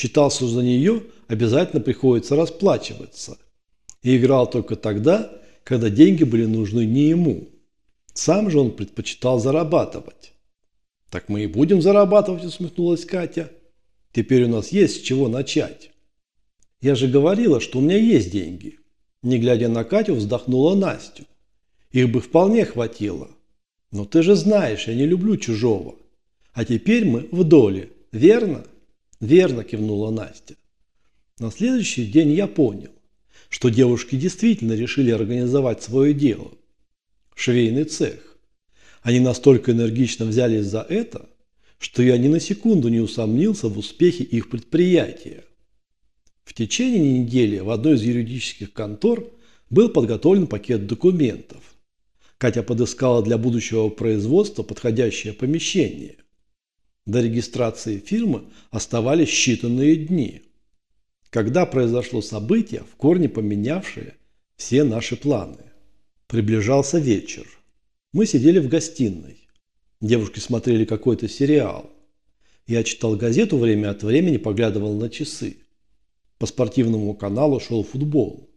Считал, что за нее обязательно приходится расплачиваться. И играл только тогда, когда деньги были нужны не ему. Сам же он предпочитал зарабатывать. «Так мы и будем зарабатывать», – усмехнулась Катя. «Теперь у нас есть с чего начать». «Я же говорила, что у меня есть деньги». Не глядя на Катю, вздохнула Настю. «Их бы вполне хватило. Но ты же знаешь, я не люблю чужого. А теперь мы в доле, верно?» «Верно», – кивнула Настя. На следующий день я понял, что девушки действительно решили организовать свое дело. Швейный цех. Они настолько энергично взялись за это, что я ни на секунду не усомнился в успехе их предприятия. В течение недели в одной из юридических контор был подготовлен пакет документов. Катя подыскала для будущего производства подходящее помещение. До регистрации фирмы оставались считанные дни. Когда произошло событие, в корне поменявшее все наши планы. Приближался вечер. Мы сидели в гостиной. Девушки смотрели какой-то сериал. Я читал газету время от времени, поглядывал на часы. По спортивному каналу шел футбол.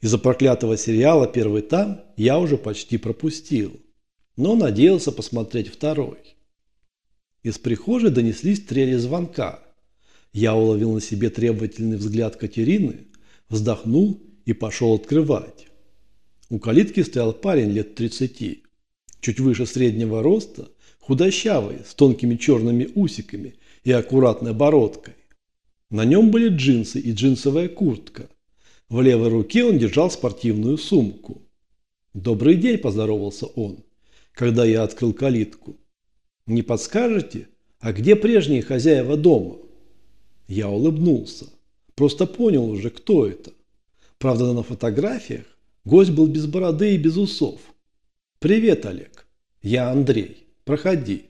Из-за проклятого сериала «Первый там» я уже почти пропустил. Но надеялся посмотреть второй. Из прихожей донеслись трели звонка. Я уловил на себе требовательный взгляд Катерины, вздохнул и пошел открывать. У калитки стоял парень лет 30, чуть выше среднего роста, худощавый, с тонкими черными усиками и аккуратной бородкой. На нем были джинсы и джинсовая куртка. В левой руке он держал спортивную сумку. «Добрый день», – поздоровался он, когда я открыл калитку. «Не подскажете, а где прежние хозяева дома?» Я улыбнулся. Просто понял уже, кто это. Правда, на фотографиях гость был без бороды и без усов. «Привет, Олег. Я Андрей. Проходи.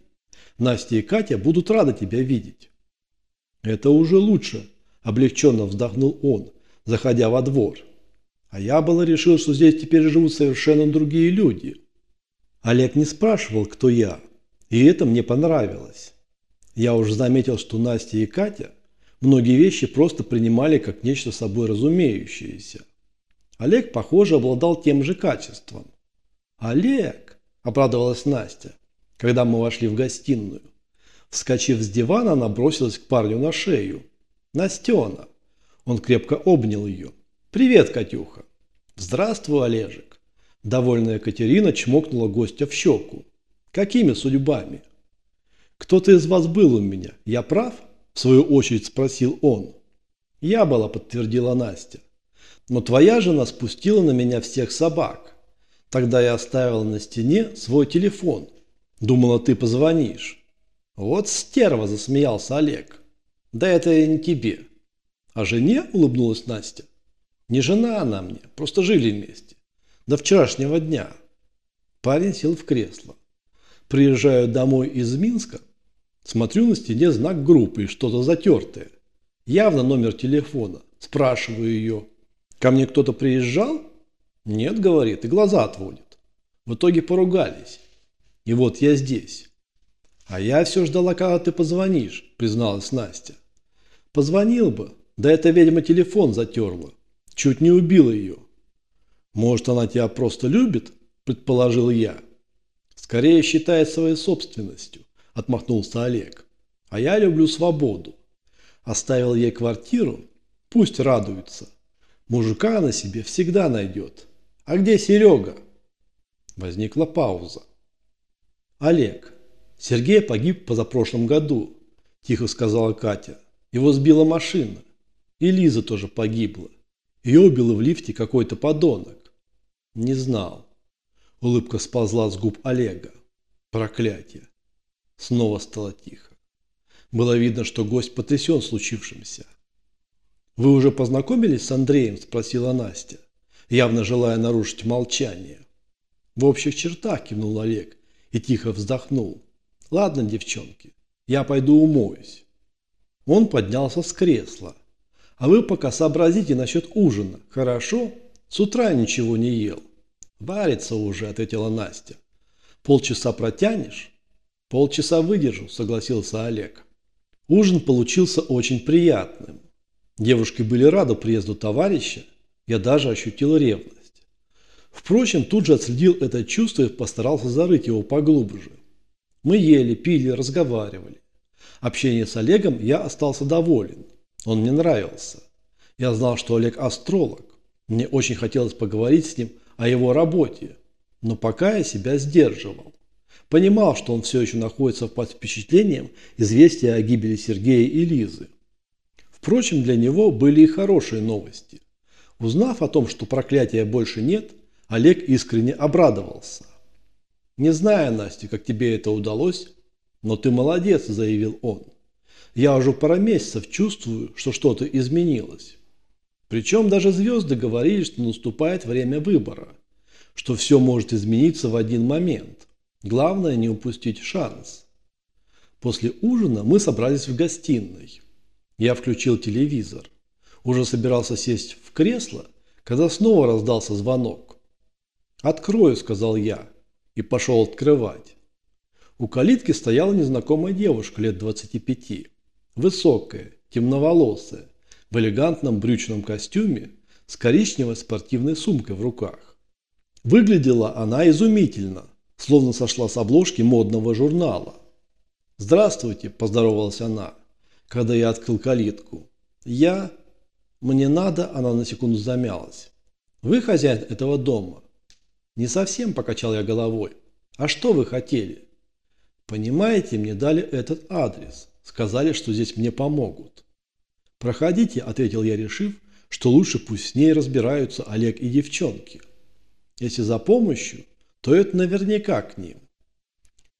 Настя и Катя будут рады тебя видеть». «Это уже лучше», – облегченно вздохнул он, заходя во двор. «А я было решил, что здесь теперь живут совершенно другие люди». Олег не спрашивал, кто я, и это мне понравилось. Я уже заметил, что Настя и Катя многие вещи просто принимали как нечто собой разумеющееся. Олег, похоже, обладал тем же качеством. «Олег!» – обрадовалась Настя, когда мы вошли в гостиную. Вскочив с дивана, она бросилась к парню на шею. «Настена!» Он крепко обнял ее. «Привет, Катюха!» «Здравствуй, Олежек!» Довольная Катерина чмокнула гостя в щеку. «Какими судьбами?» «Кто-то из вас был у меня, я прав?» В свою очередь спросил он. «Я была», подтвердила Настя. «Но твоя жена спустила на меня всех собак. Тогда я оставила на стене свой телефон. Думала, ты позвонишь. «Вот стерва!» – засмеялся Олег. «Да это и не тебе». «А жене?» – улыбнулась Настя. «Не жена она мне, просто жили вместе. До вчерашнего дня». Парень сел в кресло. Приезжаю домой из Минска, смотрю на стене знак группы и что-то затертое. Явно номер телефона. Спрашиваю ее. «Ко мне кто-то приезжал?» «Нет», – говорит, и глаза отводит. В итоге поругались. И вот я здесь. «А я все ждала, когда ты позвонишь», – призналась Настя. «Позвонил бы, да эта ведьма телефон затерла. Чуть не убила ее». «Может, она тебя просто любит?» – предположил я. «Скорее считает своей собственностью», – отмахнулся Олег. «А я люблю свободу. Оставил ей квартиру, пусть радуется. Мужика она себе всегда найдет. А где Серега?» Возникла пауза. «Олег, Сергей погиб позапрошлом году, тихо сказала Катя. Его сбила машина. И Лиза тоже погибла. Ее убил в лифте какой-то подонок. Не знал. Улыбка сползла с губ Олега. Проклятие. Снова стало тихо. Было видно, что гость потрясен случившимся. «Вы уже познакомились с Андреем?» – спросила Настя, явно желая нарушить молчание. «В общих чертах», – кивнул Олег и тихо вздохнул. Ладно, девчонки, я пойду умоюсь. Он поднялся с кресла. А вы пока сообразите насчет ужина, хорошо? С утра ничего не ел. Варится уже, ответила Настя. Полчаса протянешь? Полчаса выдержу, согласился Олег. Ужин получился очень приятным. Девушки были рады приезду товарища, я даже ощутил ревность. Впрочем, тут же отследил это чувство и постарался зарыть его поглубже. Мы ели, пили, разговаривали. Общение с Олегом я остался доволен. Он мне нравился. Я знал, что Олег астролог. Мне очень хотелось поговорить с ним о его работе, но пока я себя сдерживал. Понимал, что он все еще находится под впечатлением известия о гибели Сергея и Лизы. Впрочем, для него были и хорошие новости. Узнав о том, что проклятия больше нет, Олег искренне обрадовался. «Не знаю, Настя, как тебе это удалось, но ты молодец», – заявил он. «Я уже пара месяцев чувствую, что что-то изменилось. Причем даже звезды говорили, что наступает время выбора, что все может измениться в один момент. Главное не упустить шанс». После ужина мы собрались в гостиной. Я включил телевизор. Уже собирался сесть в кресло, когда снова раздался звонок. «Открою», – сказал я, и пошел открывать. У калитки стояла незнакомая девушка лет 25. Высокая, темноволосая, в элегантном брючном костюме с коричневой спортивной сумкой в руках. Выглядела она изумительно, словно сошла с обложки модного журнала. «Здравствуйте», – поздоровалась она когда я открыл калитку. Я... Мне надо, она на секунду замялась. Вы хозяин этого дома? Не совсем, покачал я головой. А что вы хотели? Понимаете, мне дали этот адрес. Сказали, что здесь мне помогут. Проходите, ответил я, решив, что лучше пусть с ней разбираются Олег и девчонки. Если за помощью, то это наверняка к ним.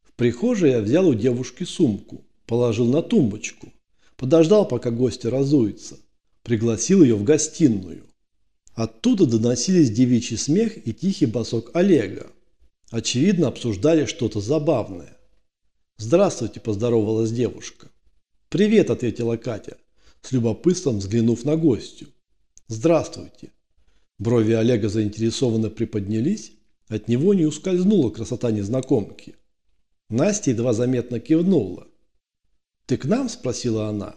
В прихожей я взял у девушки сумку, положил на тумбочку, Подождал, пока гости разуются. Пригласил ее в гостиную. Оттуда доносились девичий смех и тихий босок Олега. Очевидно, обсуждали что-то забавное. «Здравствуйте», – поздоровалась девушка. «Привет», – ответила Катя, с любопытством взглянув на гостю. «Здравствуйте». Брови Олега заинтересованно приподнялись, от него не ускользнула красота незнакомки. Настя едва заметно кивнула. «Ты к нам?» – спросила она.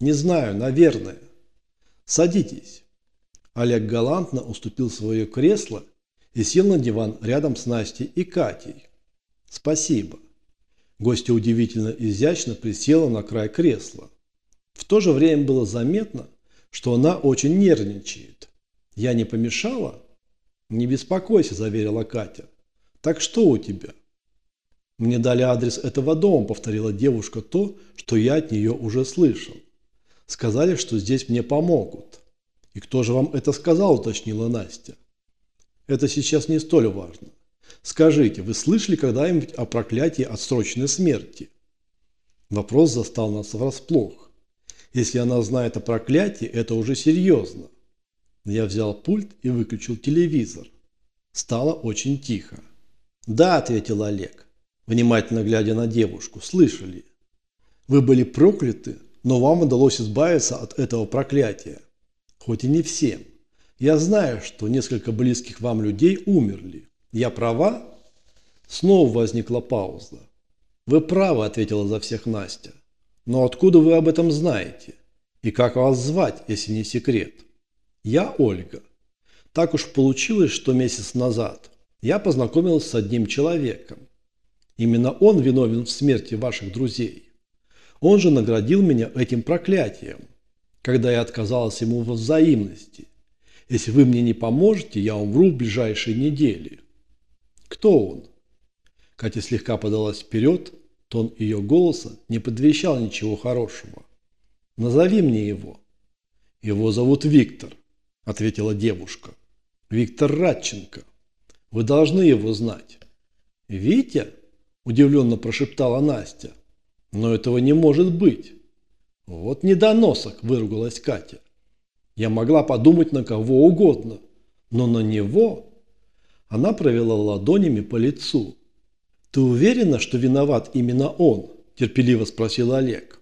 «Не знаю, наверное». «Садитесь». Олег галантно уступил свое кресло и сел на диван рядом с Настей и Катей. «Спасибо». Гостья удивительно изящно присела на край кресла. В то же время было заметно, что она очень нервничает. «Я не помешала?» «Не беспокойся», – заверила Катя. «Так что у тебя?» «Мне дали адрес этого дома», – повторила девушка то, что я от нее уже слышал. «Сказали, что здесь мне помогут». «И кто же вам это сказал?» – уточнила Настя. «Это сейчас не столь важно. Скажите, вы слышали когда-нибудь о проклятии отсроченной смерти?» Вопрос застал нас врасплох. Если она знает о проклятии, это уже серьезно. Я взял пульт и выключил телевизор. Стало очень тихо. «Да», – ответил Олег внимательно глядя на девушку, слышали. Вы были прокляты, но вам удалось избавиться от этого проклятия. Хоть и не всем. Я знаю, что несколько близких вам людей умерли. Я права? Снова возникла пауза. Вы правы, ответила за всех Настя. Но откуда вы об этом знаете? И как вас звать, если не секрет? Я Ольга. Так уж получилось, что месяц назад я познакомилась с одним человеком. Именно он виновен в смерти ваших друзей. Он же наградил меня этим проклятием, когда я отказалась ему во взаимности. Если вы мне не поможете, я умру в ближайшие недели. Кто он? Катя слегка подалась вперед, тон ее голоса не предвещал ничего хорошего. Назови мне его. Его зовут Виктор, ответила девушка. Виктор Радченко. Вы должны его знать. Витя? Удивленно прошептала Настя. Но этого не может быть. Вот недоносок, выругалась Катя. Я могла подумать на кого угодно, но на него... Она провела ладонями по лицу. «Ты уверена, что виноват именно он?» – терпеливо спросил Олег.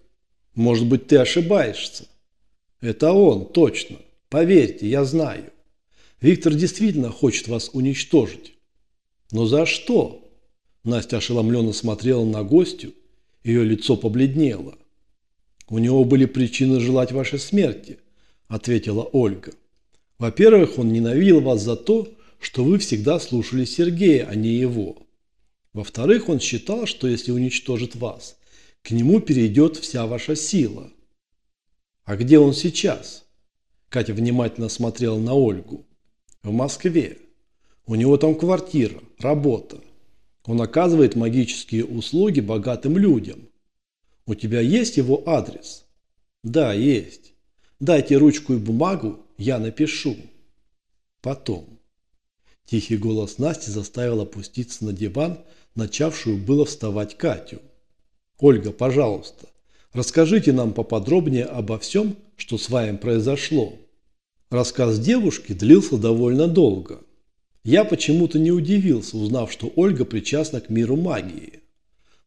«Может быть, ты ошибаешься?» «Это он, точно. Поверьте, я знаю. Виктор действительно хочет вас уничтожить». «Но за что?» Настя ошеломленно смотрела на гостю, ее лицо побледнело. У него были причины желать вашей смерти, ответила Ольга. Во-первых, он ненавидел вас за то, что вы всегда слушали Сергея, а не его. Во-вторых, он считал, что если уничтожит вас, к нему перейдет вся ваша сила. А где он сейчас? Катя внимательно смотрела на Ольгу. В Москве. У него там квартира, работа. Он оказывает магические услуги богатым людям. У тебя есть его адрес? Да, есть. Дайте ручку и бумагу, я напишу. Потом. Тихий голос Насти заставил опуститься на диван, начавшую было вставать Катю. Ольга, пожалуйста, расскажите нам поподробнее обо всем, что с вами произошло. Рассказ девушки длился довольно долго. Я почему-то не удивился, узнав, что Ольга причастна к миру магии.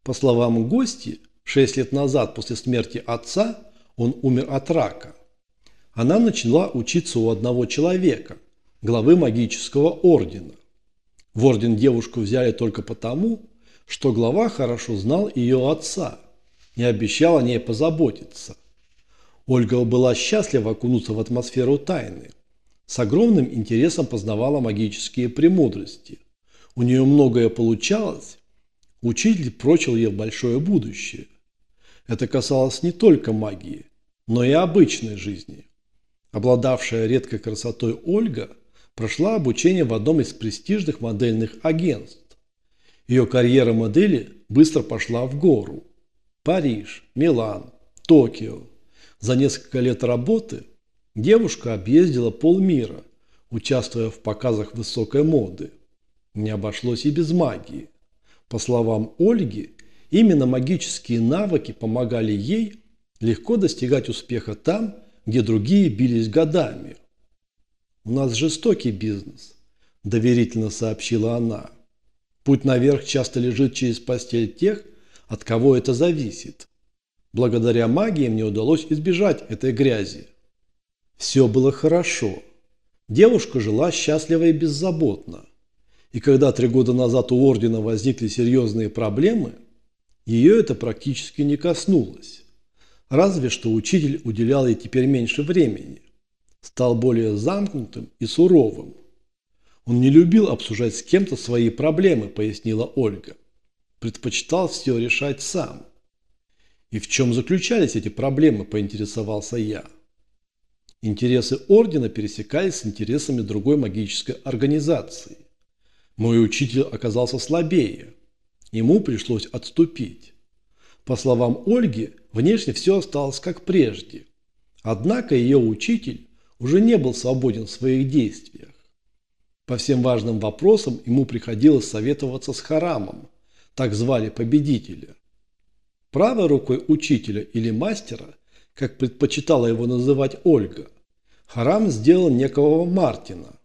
По словам гости, Шесть лет назад после смерти отца он умер от рака. Она начала учиться у одного человека, главы магического ордена. В орден девушку взяли только потому, что глава хорошо знал ее отца и обещал о ней позаботиться. Ольга была счастлива окунуться в атмосферу тайны. С огромным интересом познавала магические премудрости. У нее многое получалось. Учитель прочил ей большое будущее. Это касалось не только магии, но и обычной жизни. Обладавшая редкой красотой Ольга прошла обучение в одном из престижных модельных агентств. Ее карьера модели быстро пошла в гору. Париж, Милан, Токио. За несколько лет работы девушка объездила полмира, участвуя в показах высокой моды. Не обошлось и без магии. По словам Ольги, Именно магические навыки помогали ей легко достигать успеха там, где другие бились годами. «У нас жестокий бизнес», – доверительно сообщила она. «Путь наверх часто лежит через постель тех, от кого это зависит. Благодаря магии мне удалось избежать этой грязи. Все было хорошо. Девушка жила счастливо и беззаботно. И когда три года назад у Ордена возникли серьезные проблемы – ее это практически не коснулось. Разве что учитель уделял ей теперь меньше времени. Стал более замкнутым и суровым. Он не любил обсуждать с кем-то свои проблемы, пояснила Ольга. Предпочитал все решать сам. И в чем заключались эти проблемы, поинтересовался я. Интересы ордена пересекались с интересами другой магической организации. Мой учитель оказался слабее – Ему пришлось отступить. По словам Ольги, внешне все осталось как прежде. Однако ее учитель уже не был свободен в своих действиях. По всем важным вопросам ему приходилось советоваться с Харамом, так звали победителя. Правой рукой учителя или мастера, как предпочитала его называть Ольга, Харам сделал некого Мартина.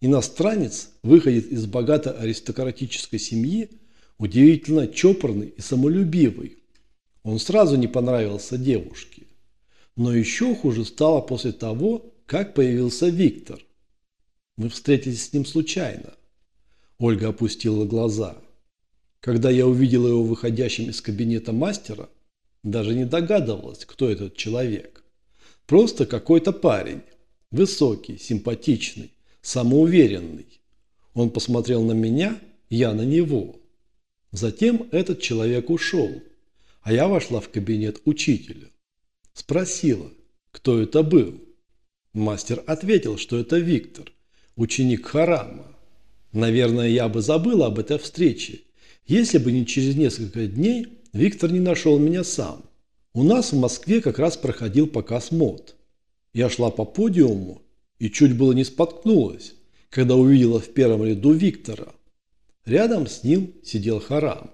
Иностранец, выходит из богатой аристократической семьи, удивительно чопорный и самолюбивый. Он сразу не понравился девушке. Но еще хуже стало после того, как появился Виктор. Мы встретились с ним случайно. Ольга опустила глаза. Когда я увидела его выходящим из кабинета мастера, даже не догадывалась, кто этот человек. Просто какой-то парень. Высокий, симпатичный, самоуверенный. Он посмотрел на меня, я на него. Затем этот человек ушел, а я вошла в кабинет учителя. Спросила, кто это был. Мастер ответил, что это Виктор, ученик Харама. Наверное, я бы забыла об этой встрече, если бы не через несколько дней Виктор не нашел меня сам. У нас в Москве как раз проходил показ мод. Я шла по подиуму и чуть было не споткнулась, когда увидела в первом ряду Виктора. Рядом с ним сидел Харам.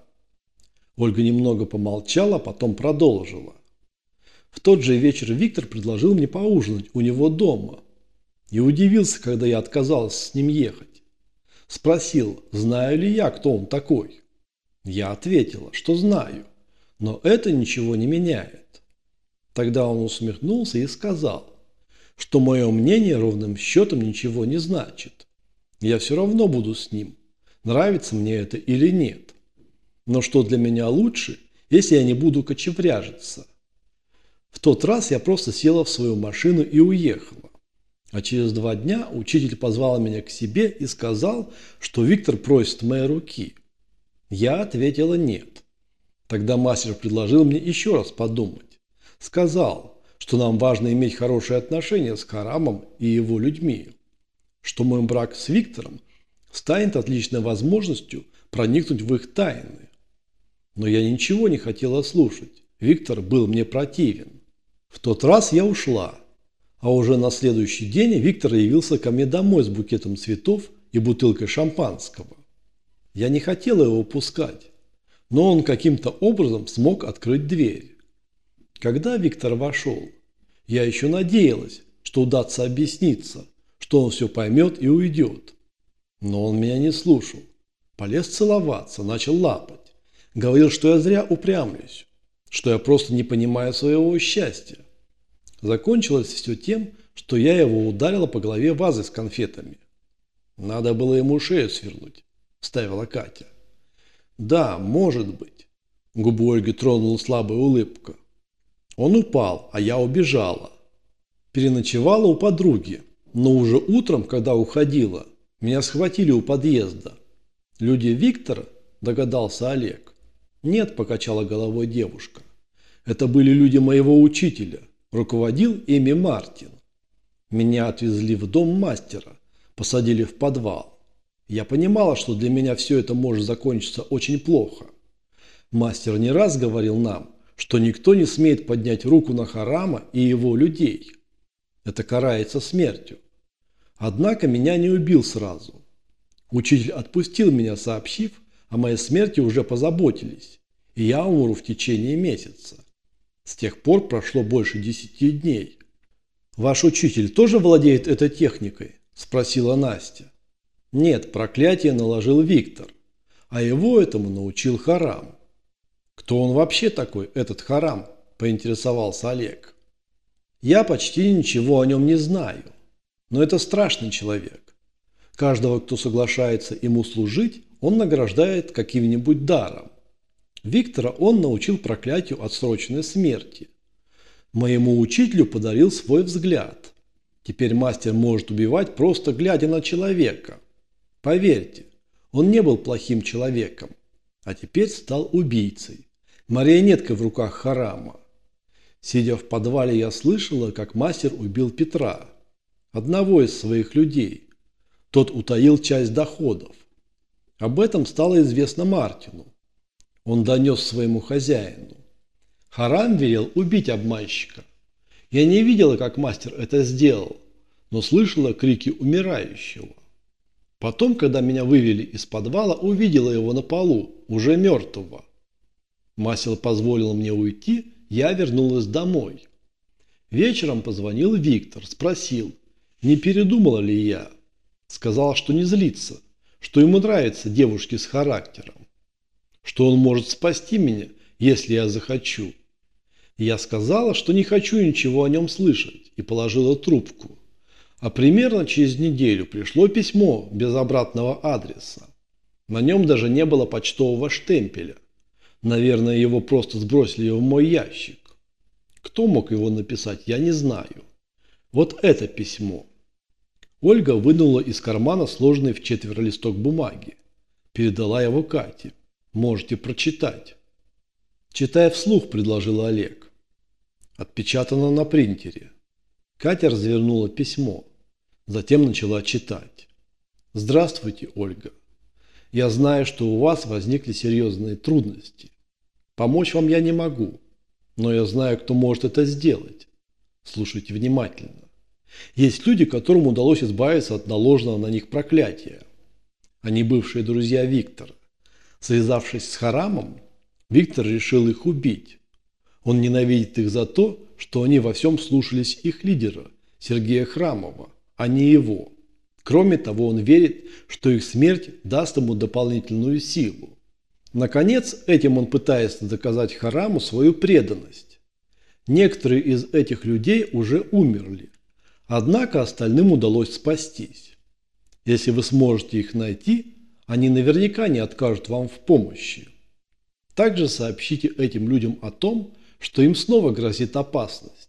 Ольга немного помолчала, потом продолжила. В тот же вечер Виктор предложил мне поужинать у него дома. И удивился, когда я отказалась с ним ехать. Спросил, знаю ли я, кто он такой. Я ответила, что знаю, но это ничего не меняет. Тогда он усмехнулся и сказал, что мое мнение ровным счетом ничего не значит. Я все равно буду с ним нравится мне это или нет. Но что для меня лучше, если я не буду кочевряжиться? В тот раз я просто села в свою машину и уехала. А через два дня учитель позвал меня к себе и сказал, что Виктор просит моей руки. Я ответила нет. Тогда мастер предложил мне еще раз подумать. Сказал, что нам важно иметь хорошие отношения с Харамом и его людьми. Что мой брак с Виктором станет отличной возможностью проникнуть в их тайны. Но я ничего не хотела слушать. Виктор был мне противен. В тот раз я ушла. А уже на следующий день Виктор явился ко мне домой с букетом цветов и бутылкой шампанского. Я не хотела его пускать, но он каким-то образом смог открыть дверь. Когда Виктор вошел, я еще надеялась, что удастся объясниться, что он все поймет и уйдет. Но он меня не слушал. Полез целоваться, начал лапать. Говорил, что я зря упрямлюсь, что я просто не понимаю своего счастья. Закончилось все тем, что я его ударила по голове вазой с конфетами. Надо было ему шею свернуть, ставила Катя. Да, может быть. Губу Ольги тронула слабая улыбка. Он упал, а я убежала. Переночевала у подруги, но уже утром, когда уходила, меня схватили у подъезда. Люди Виктора, догадался Олег. Нет, покачала головой девушка. Это были люди моего учителя. Руководил ими Мартин. Меня отвезли в дом мастера, посадили в подвал. Я понимала, что для меня все это может закончиться очень плохо. Мастер не раз говорил нам, что никто не смеет поднять руку на Харама и его людей. Это карается смертью. Однако меня не убил сразу. Учитель отпустил меня, сообщив, о моей смерти уже позаботились, и я умру в течение месяца. С тех пор прошло больше десяти дней. «Ваш учитель тоже владеет этой техникой?» – спросила Настя. «Нет, проклятие наложил Виктор, а его этому научил Харам». «Кто он вообще такой, этот Харам?» – поинтересовался Олег. «Я почти ничего о нем не знаю, но это страшный человек. Каждого, кто соглашается ему служить, он награждает каким-нибудь даром. Виктора он научил проклятию отсроченной смерти. Моему учителю подарил свой взгляд. Теперь мастер может убивать, просто глядя на человека. Поверьте, он не был плохим человеком, а теперь стал убийцей, марионеткой в руках Харама. Сидя в подвале, я слышала, как мастер убил Петра, одного из своих людей. Тот утаил часть доходов. Об этом стало известно Мартину. Он донес своему хозяину. Харам велел убить обманщика. Я не видела, как мастер это сделал, но слышала крики умирающего. Потом, когда меня вывели из подвала, увидела его на полу, уже мертвого. Мастер позволил мне уйти, я вернулась домой. Вечером позвонил Виктор, спросил, не передумала ли я. Сказал, что не злится, что ему нравятся девушки с характером, что он может спасти меня, если я захочу. Я сказала, что не хочу ничего о нем слышать, и положила трубку. А примерно через неделю пришло письмо без обратного адреса. На нем даже не было почтового штемпеля. Наверное, его просто сбросили в мой ящик. Кто мог его написать, я не знаю. Вот это письмо. Ольга вынула из кармана сложенный в четверо листок бумаги. Передала его Кате. Можете прочитать. Читай вслух, предложил Олег. Отпечатано на принтере. Катя развернула письмо. Затем начала читать. Здравствуйте, Ольга. Я знаю, что у вас возникли серьезные трудности. Помочь вам я не могу, но я знаю, кто может это сделать. Слушайте внимательно. Есть люди, которым удалось избавиться от наложенного на них проклятия. Они бывшие друзья Виктора. Связавшись с Харамом, Виктор решил их убить. Он ненавидит их за то, что они во всем слушались их лидера, Сергея Храмова, а не его. Кроме того, он верит, что их смерть даст ему дополнительную силу. Наконец, этим он пытается доказать Хараму свою преданность. Некоторые из этих людей уже умерли, Однако остальным удалось спастись. Если вы сможете их найти, они наверняка не откажут вам в помощи. Также сообщите этим людям о том, что им снова грозит опасность.